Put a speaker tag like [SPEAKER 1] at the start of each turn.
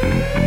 [SPEAKER 1] Mm-hmm.